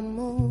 amor.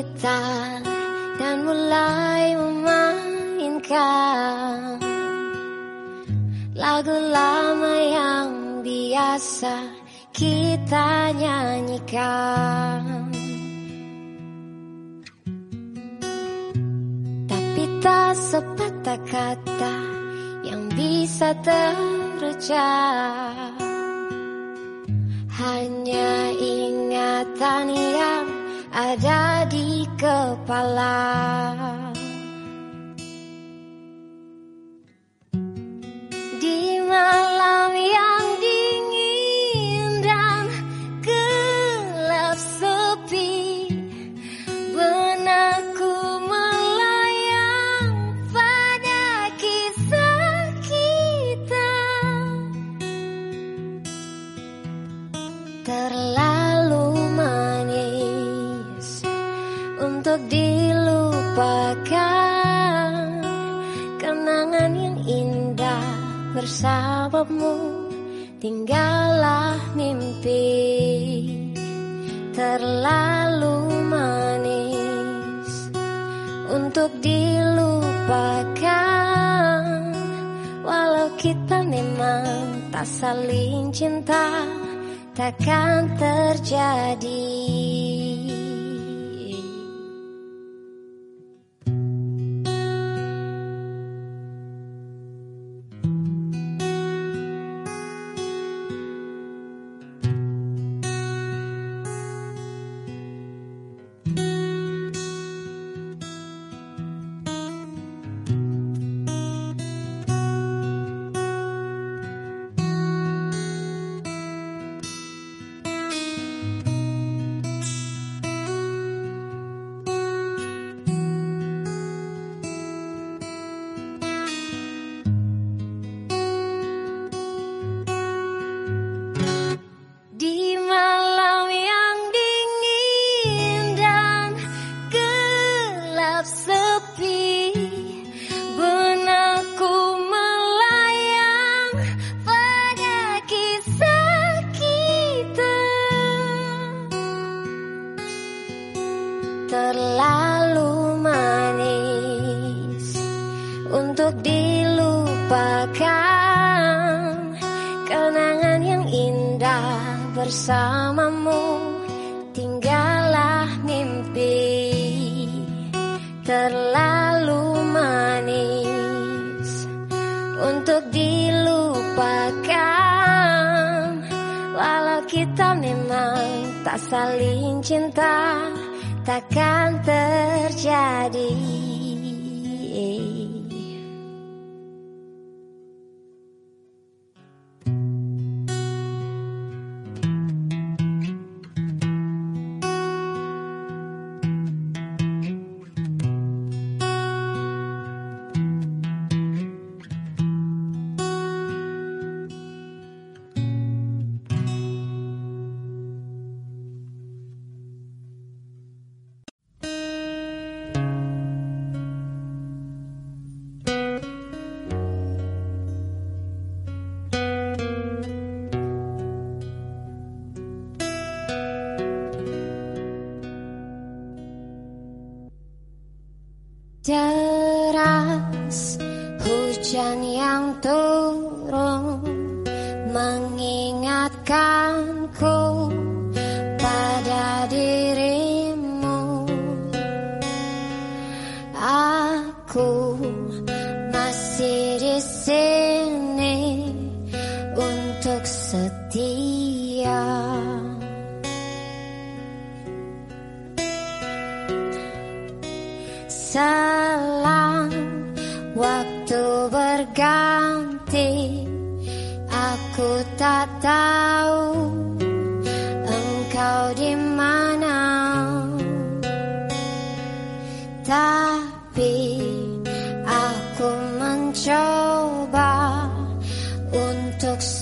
kita dan mulai memainkan lagu lama yang biasa kita nyanyikan. Tapi tak sepatah kata yang bisa terucap. Hanya ingatan yang ada di kepala. bersamamu Tinggallah mimpi Terlalu manis Untuk dilupakan. Walau kita memang tak saling cinta Takkan terjadi.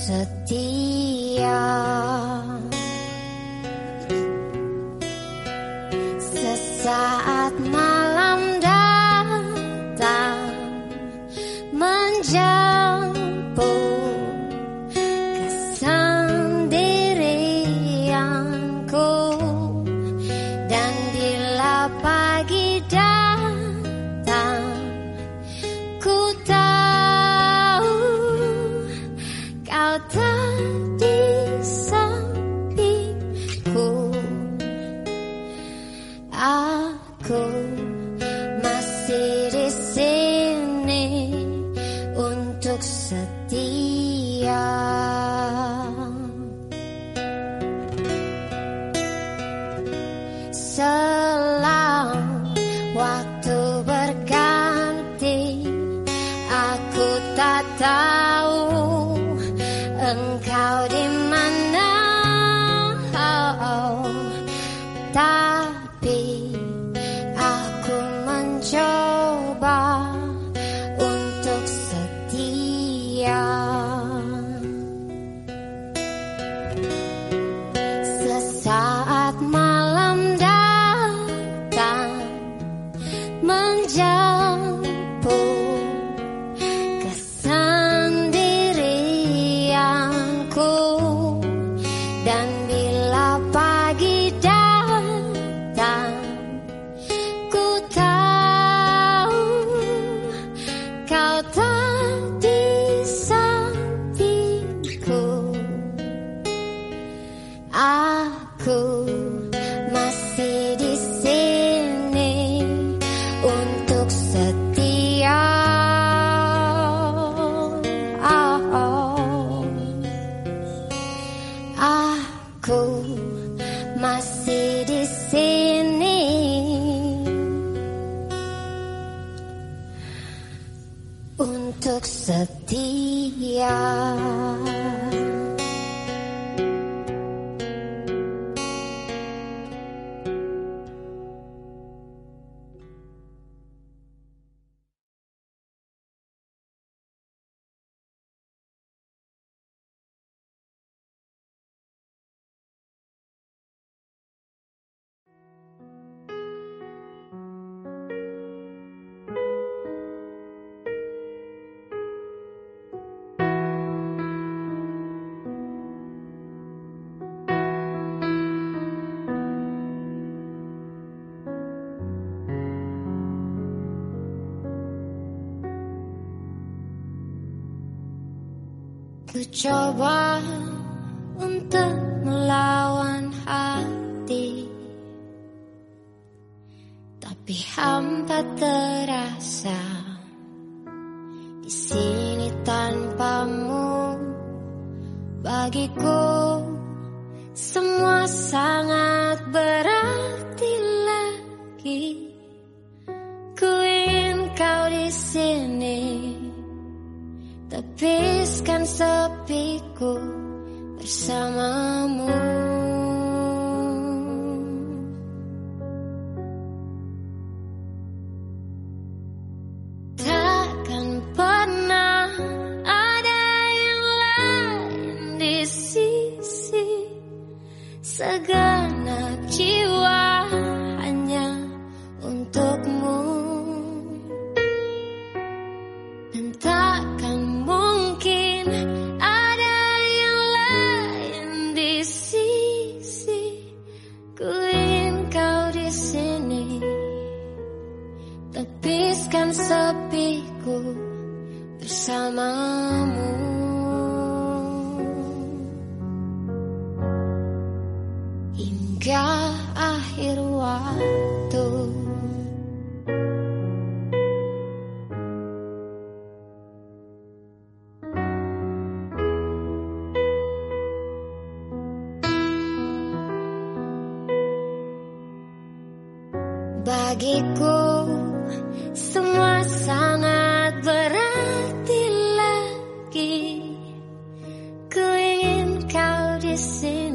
的迪亚。Ku coba untuk melawan hati. Tapi hampa terasa Di sini tanpamu. Bagiku semua sangat sepiku bersama. Bagiku semua sangat berarti lagi. Ku ingin kau di sini.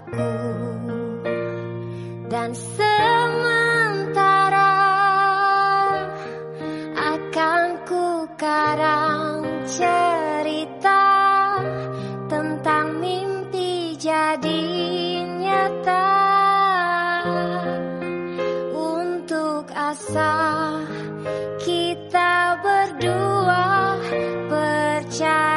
aku. Dan sementara akan ku karang cerita tentang mimpi jadi nyata. Untuk asa kita berdua percaya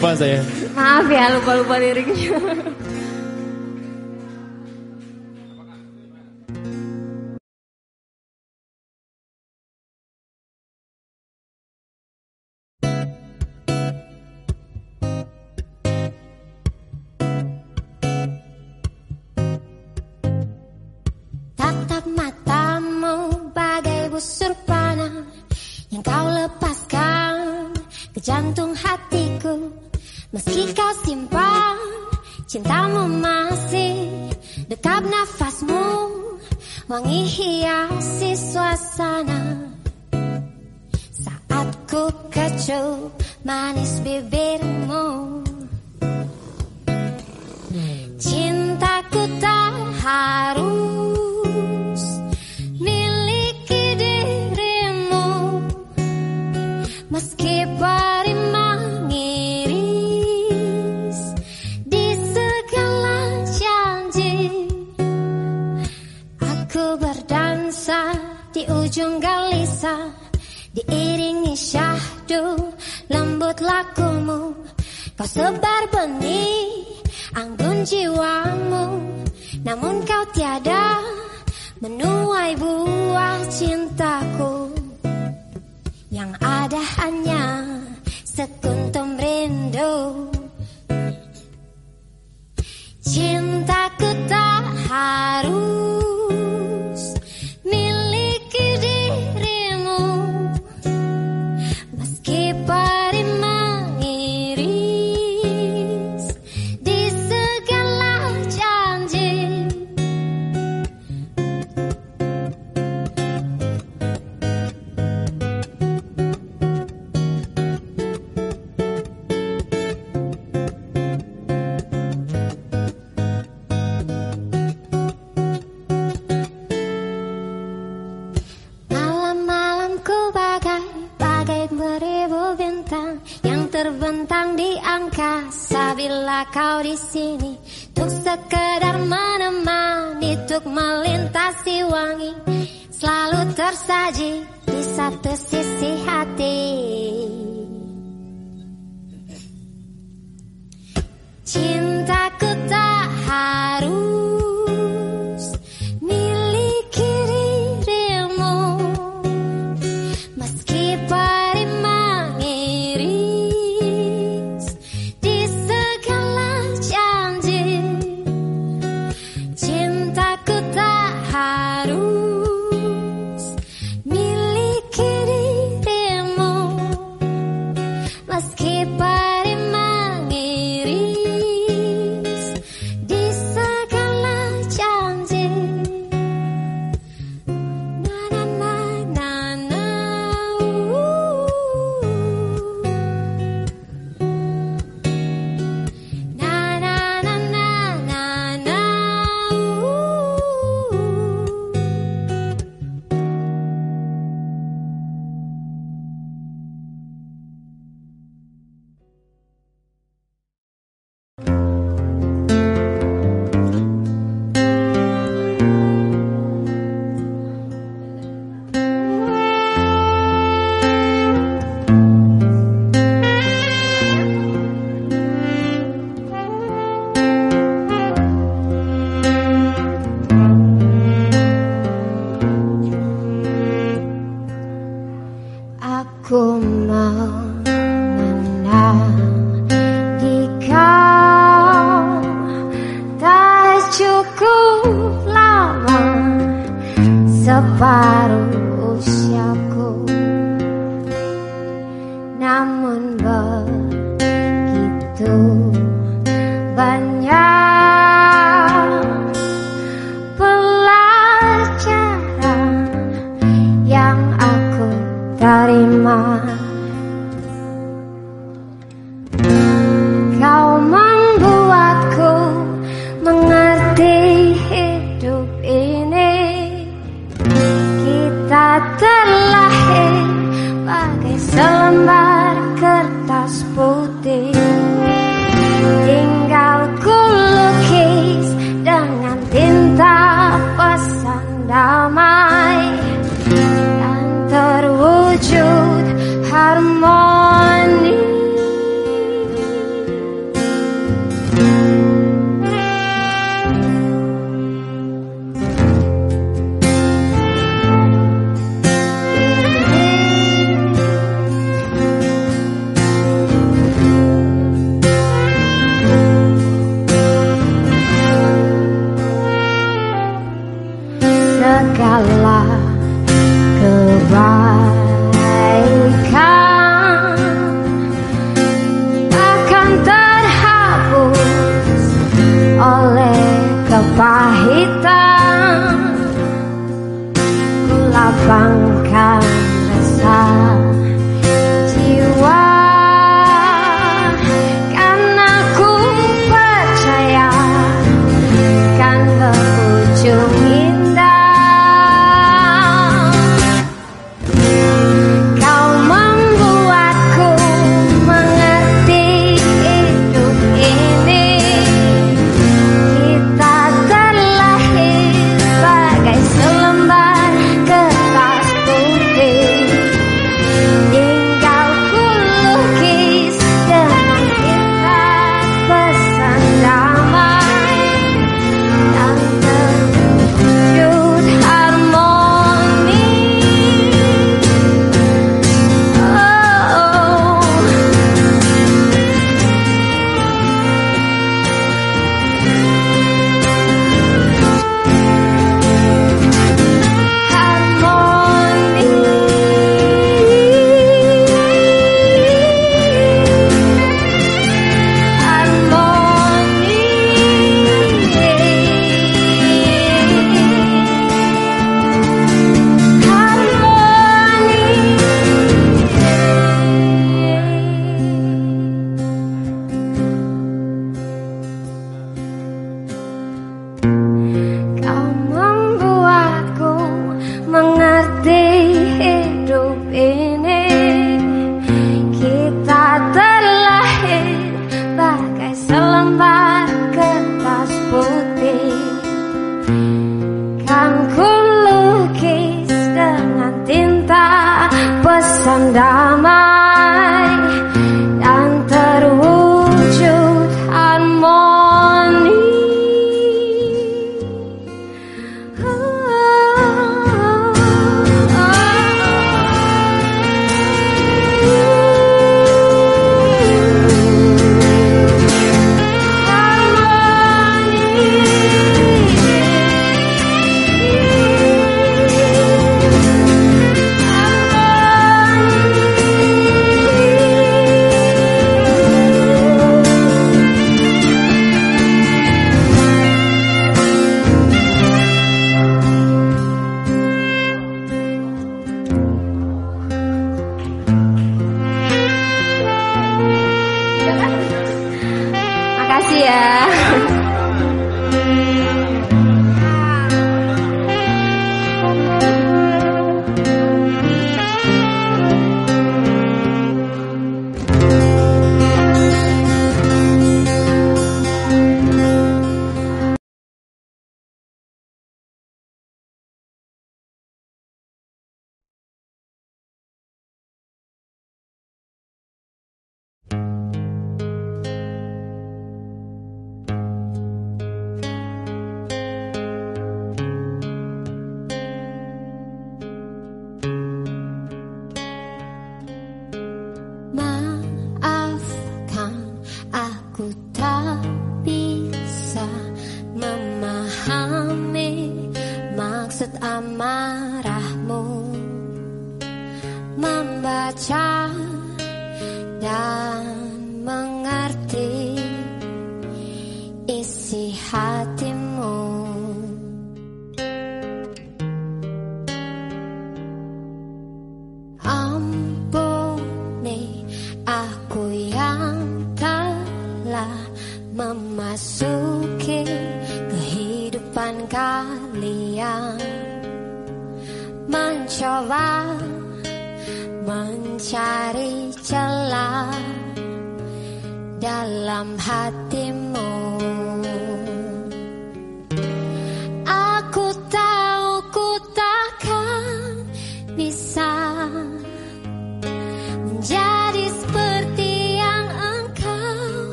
lupa saya. Maaf ya, lupa-lupa liriknya. Tatap matamu bagai busur panah yang kau lepaskan ke jantung hatiku. Meski kau simpan cintamu masih dekap nafasmu wangi hiasi suasana. Saat ku kecup manis bibirmu. Cintaku tak harus Kau sebar benih anggun jiwamu Namun kau tiada menuai buah cintaku Yang ada hanya sekuntum rindu Cintaku tak harus kau di sini untuk sekedar menemani untuk melintasi wangi selalu tersaji di satu sisi hati. Cintaku tak harus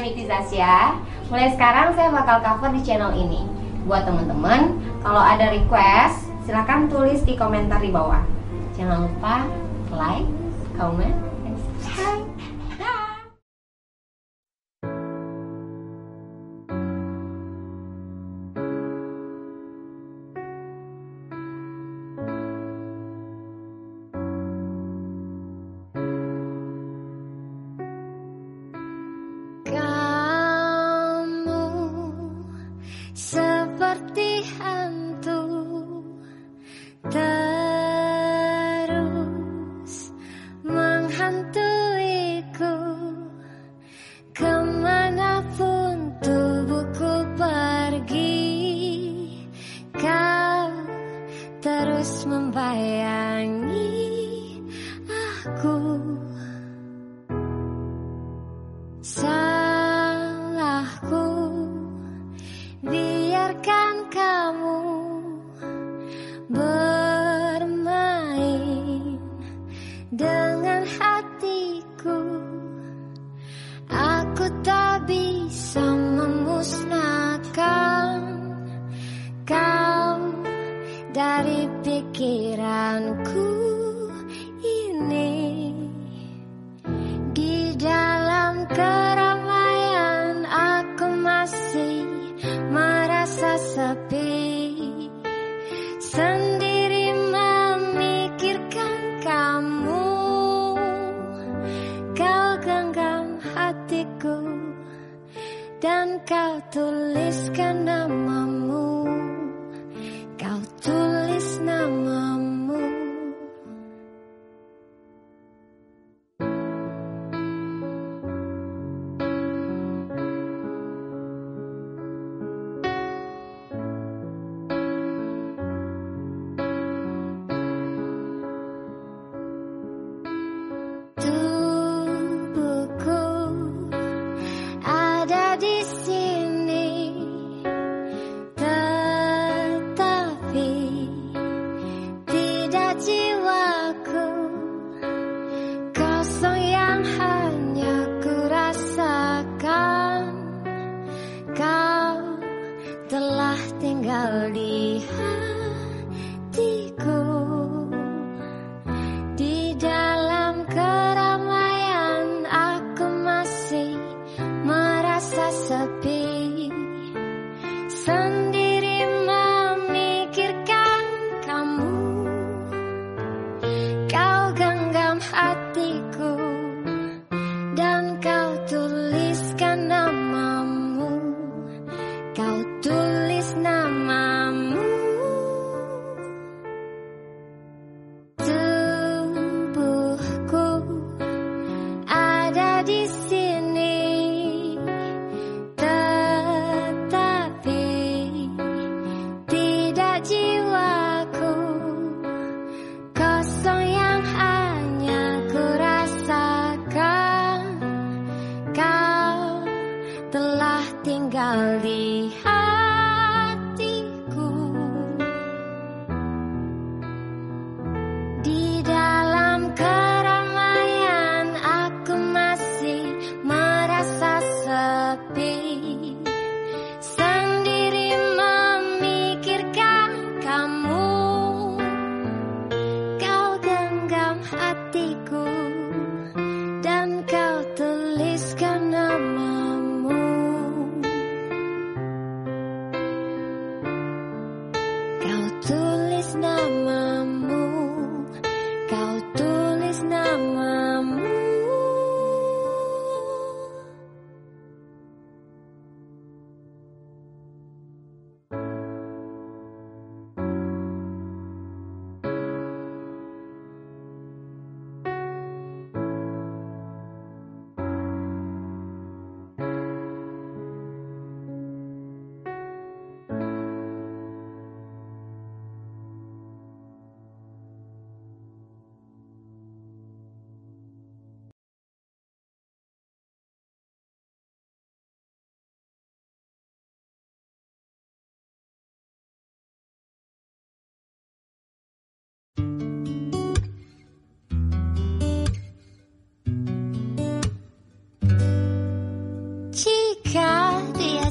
saya Zasya. Mulai sekarang saya bakal cover di channel ini. Buat teman-teman, kalau ada request, silahkan tulis di komentar di bawah. Jangan lupa like, comment, and subscribe.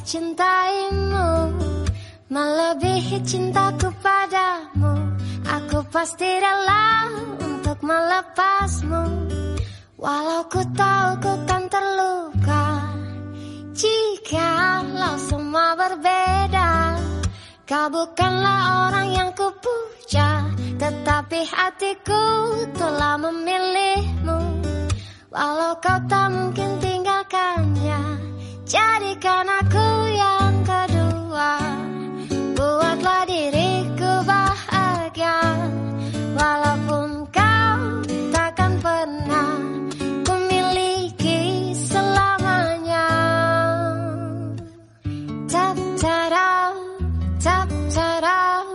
Dia cintaimu Melebihi cintaku padamu. Aku pasti rela untuk melepasmu. Walau ku tahu ku kan terluka Jika lo semua berbeda Kau bukanlah orang yang kupuja Tetapi hatiku telah memilihmu. Walau kau tak mungkin tinggalkannya Jadikan aku yang kedua Buatlah diriku bahagia. Walaupun kau takkan pernah Kumiliki selamanya. Tap tarau, tap tarau,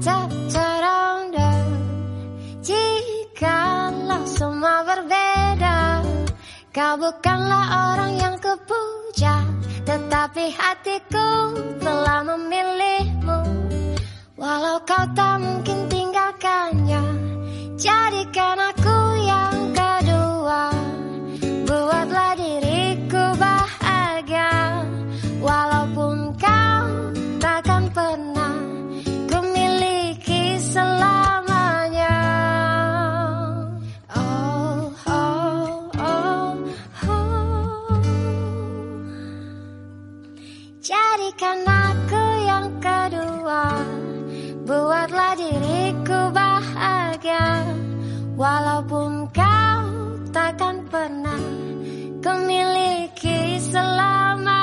tap tarau Jikalau semua berbeda Kau bukanlah orang yang kupuja Tetapi hatiku telah memilihmu. Walau kau tak mungkin tinggalkannya Jadikan aku yang kedua. Buatlah diriku bahagia Walaupun kau takkan pernah Kumiliki selamanya Buatlah diriku bahagia Walaupun kau takkan pernah Kumiliki selamanya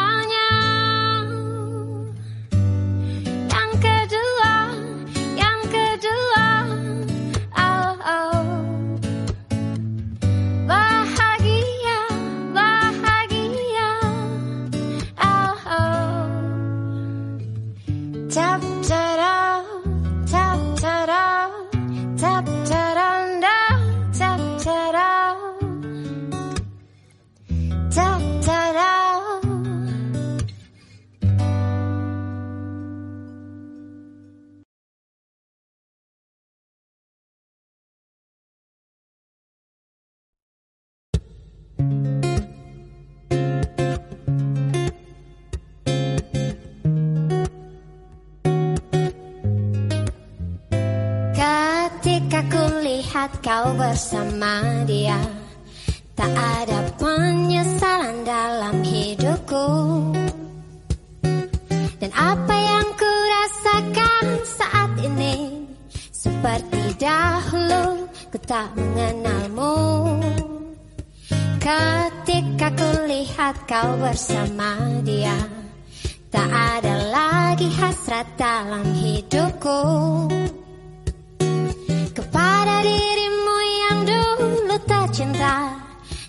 lihat kau bersama dia. Tak ada penyesalan dalam hidupku. Dan apa yang ku rasakan saat ini? Seperti dahulu ku tak mengenalmu. Ketika ku lihat kau bersama dia Tak ada lagi hasrat dalam hidupku. Kepada yang dulu tercinta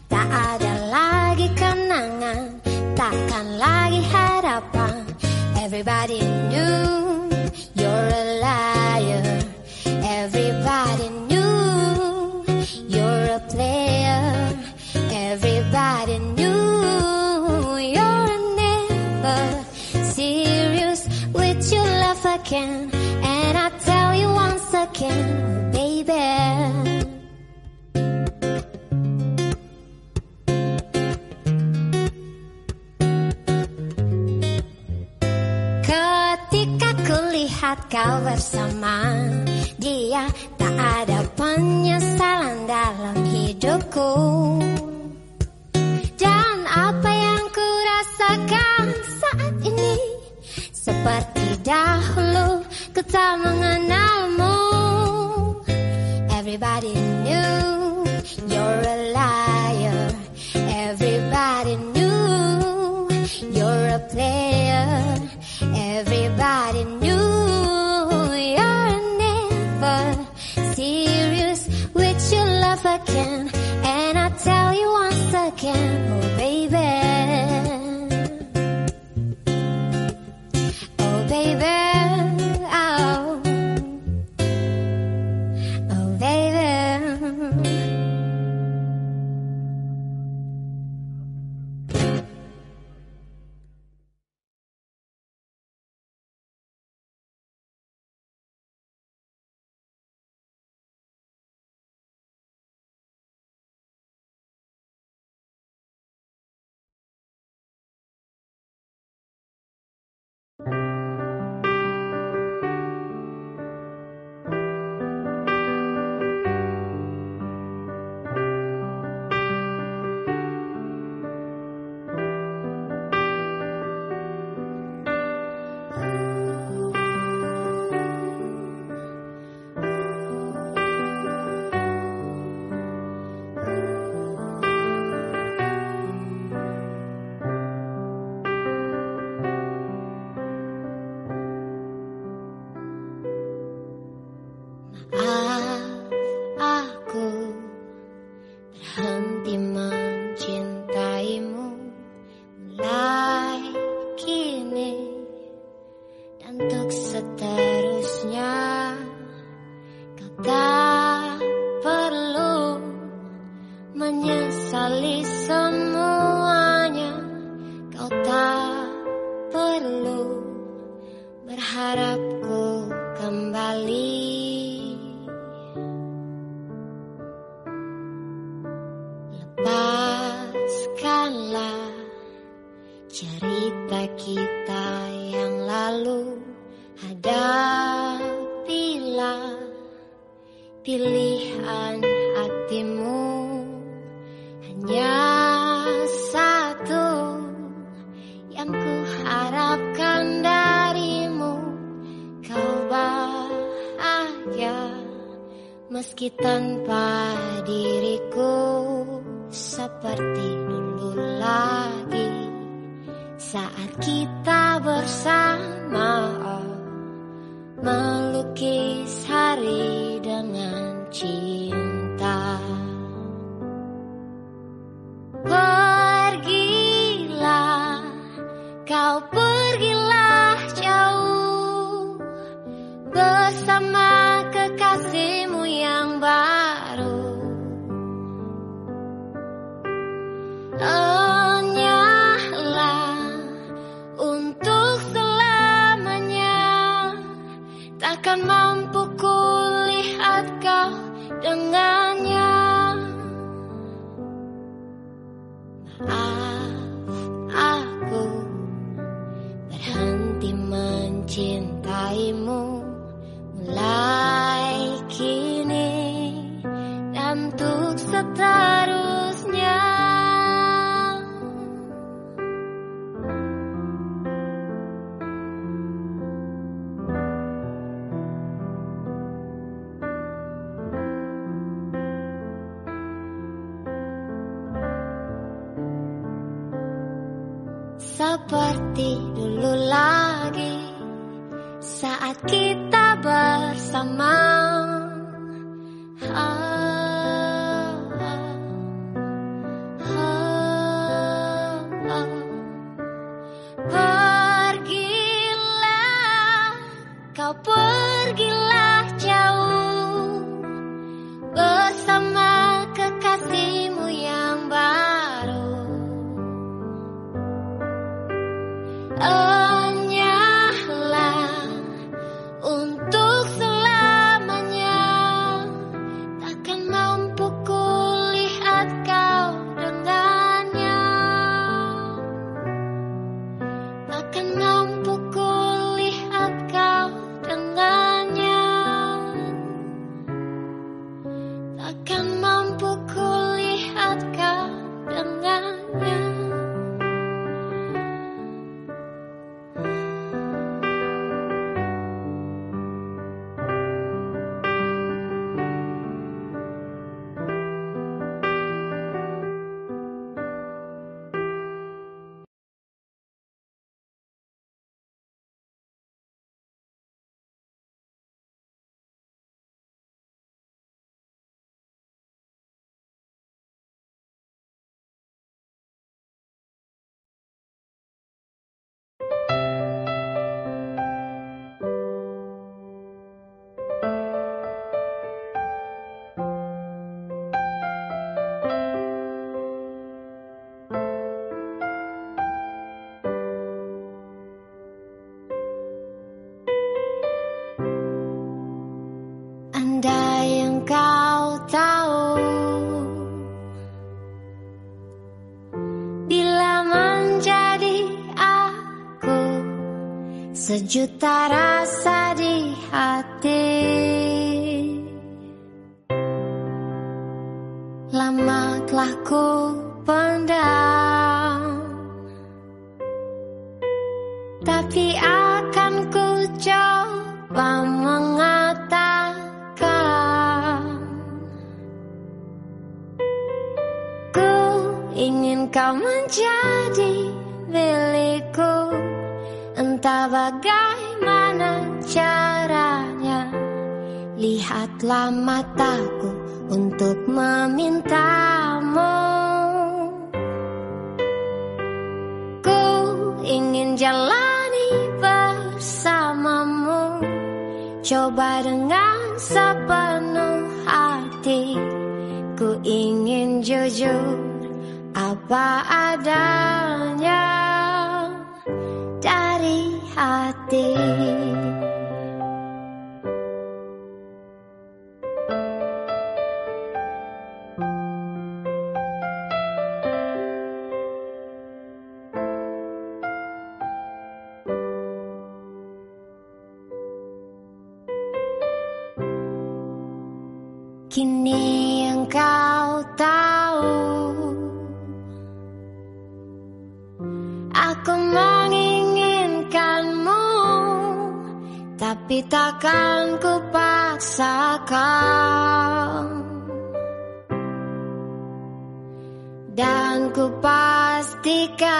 Tak ada lagi kenangan Takkan lagi harapan Everybody knew you're a liar. Everybody knew you're a player. Everybody knew you're never serious with your love again. And I tell you once again, baby kulihat kau bersama. Dia Tak ada penyesalan dalam hidupku. Dan apa yang ku rasakan saat ini? Seperti dahulu ku tak mengenalmu. Everybody harapkan darimu Kau bahagia meski tanpa diriku seperti dulu lagi. Saat kita bersama melukis hari kekasihmu yang baru. Hanyalah untuk selamanya Takkan mampu kulihat kau dengannya 感冒 Kini engkau tahu Aku menginginkanmu Tapi takkan ku paksa kau, Dan ku pastikan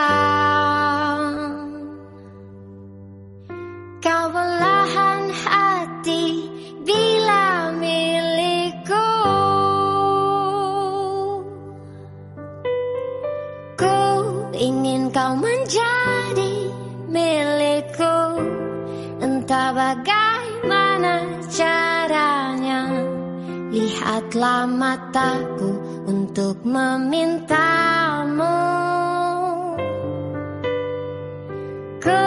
lihatlah mataku untuk memintamu. Ku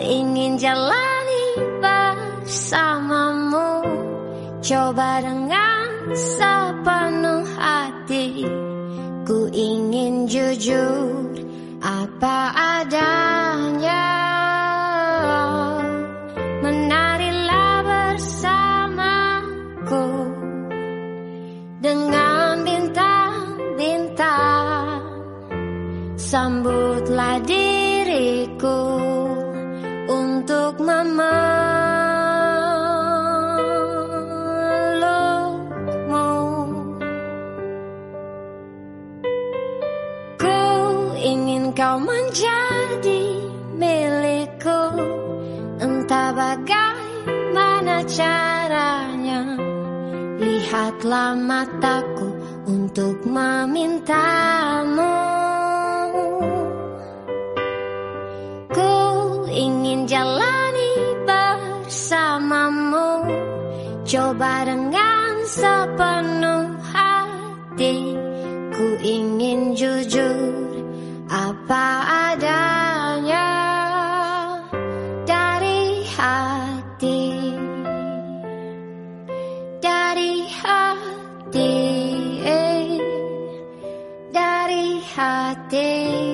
ingin jalani bersamamu. Coba dengan sepenuh hati. Ku ingin jujur apa adanya. Sambutlah diriku untuk memelukmu Ku ingin kau menjadi milikku. Entah bagaimana caranya. Lihatlah mataku untuk memintamu. ingin jalani bersamamu. Coba dengan sepenuh hati Ku ingin jujur apa adanya Dari hati. Dari hati. Dari hati.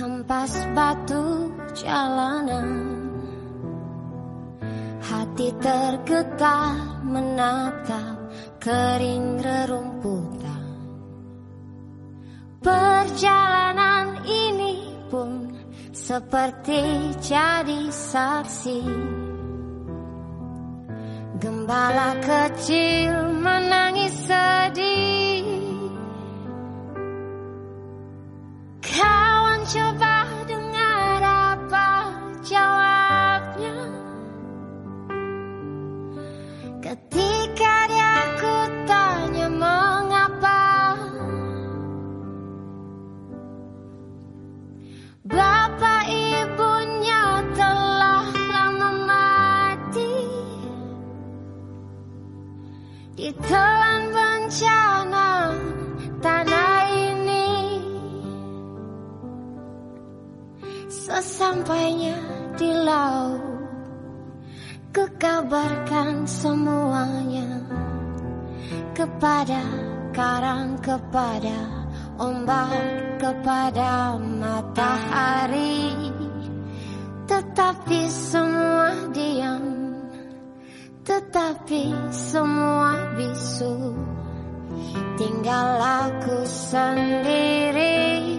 Dihempas batu jalanan. Hati tergetar menatap kering rerumputan. Perjalanan ini pun seperti jadi saksi. Gembala kecil menangis sedih. Kawan coba Bapak ibunya telah lama mati Ditelan bencana tanah ini Sesampainya di laut Kukabarkan semuanya Kepada karang, kepada ombak, kepada matahari Tetapi semua diam Tetapi semua bisu. Tinggal aku sendiri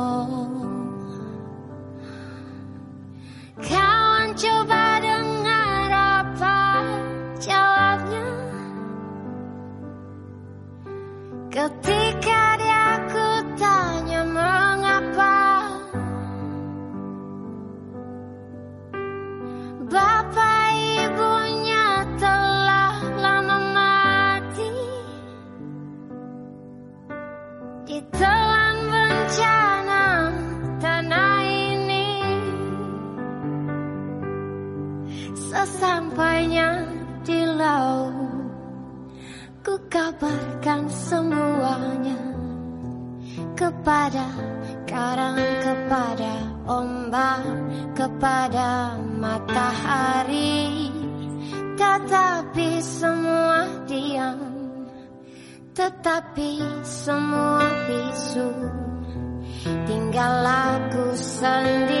Ketika dia ku tanya mengapa Bapak ibunya telah lama mati. Ditelan bencana tanah ini Sesampainya di laut Ku kabarkan semuanya Kepada karang, kepada ombak Kepada matahari. Tetapi semua diam Tetapi semua bisu. Tinggal aku sendiri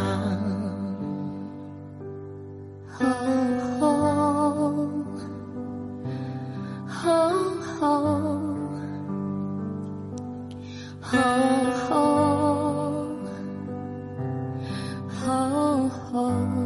oh,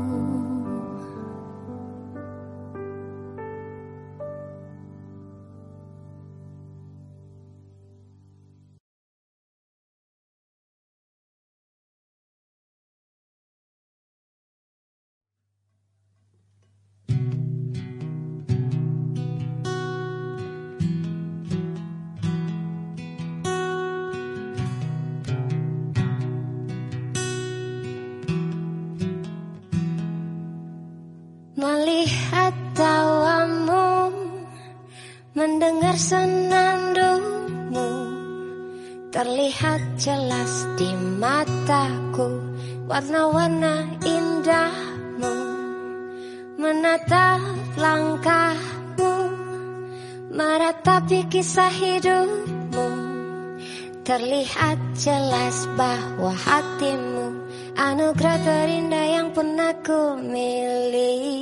Terlihat jelas di mataku. Warna-warna indahmu Menatap langkahmu Meratapi kisah hidupmu. Terlihat jelas bahwa hatimu Anugerah terindah yang pernah ku miliki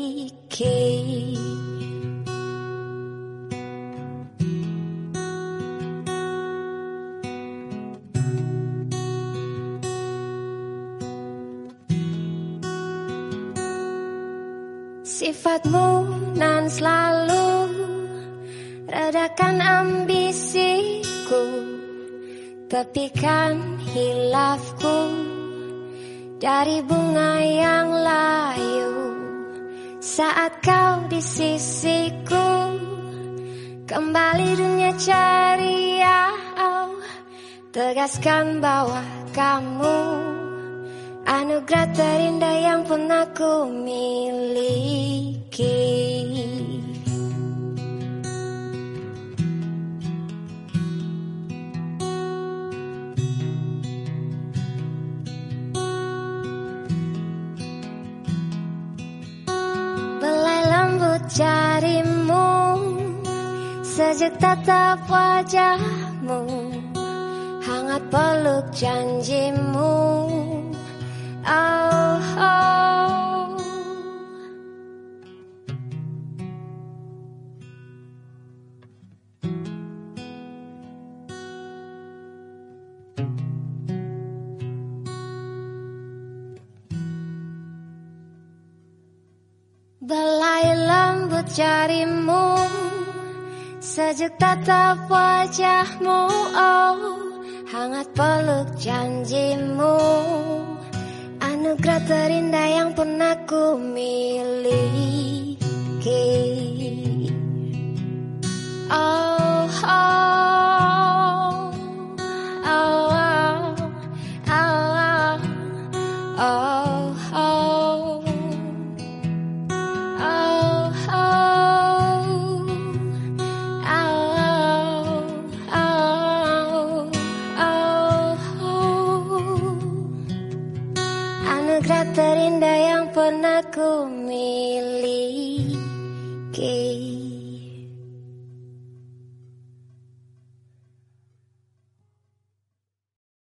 Sifatmu nan selalu Redakan ambisiku. Tepikan hilafku dari bunga yang layu. Saat kau di sisiku kembali dunia ceria. Oh, tegaskan bahwa kamu anugerah terindah yang pernah ku miliki Sejuk tatap wajahmu Hangat peluk janjimu Oh, oh. Belai lembut jarimu Sejuk tatap wajahmu oh Hangat peluk janjimu. Anugerah terindah yang pernah ku miliki. Oh, oh.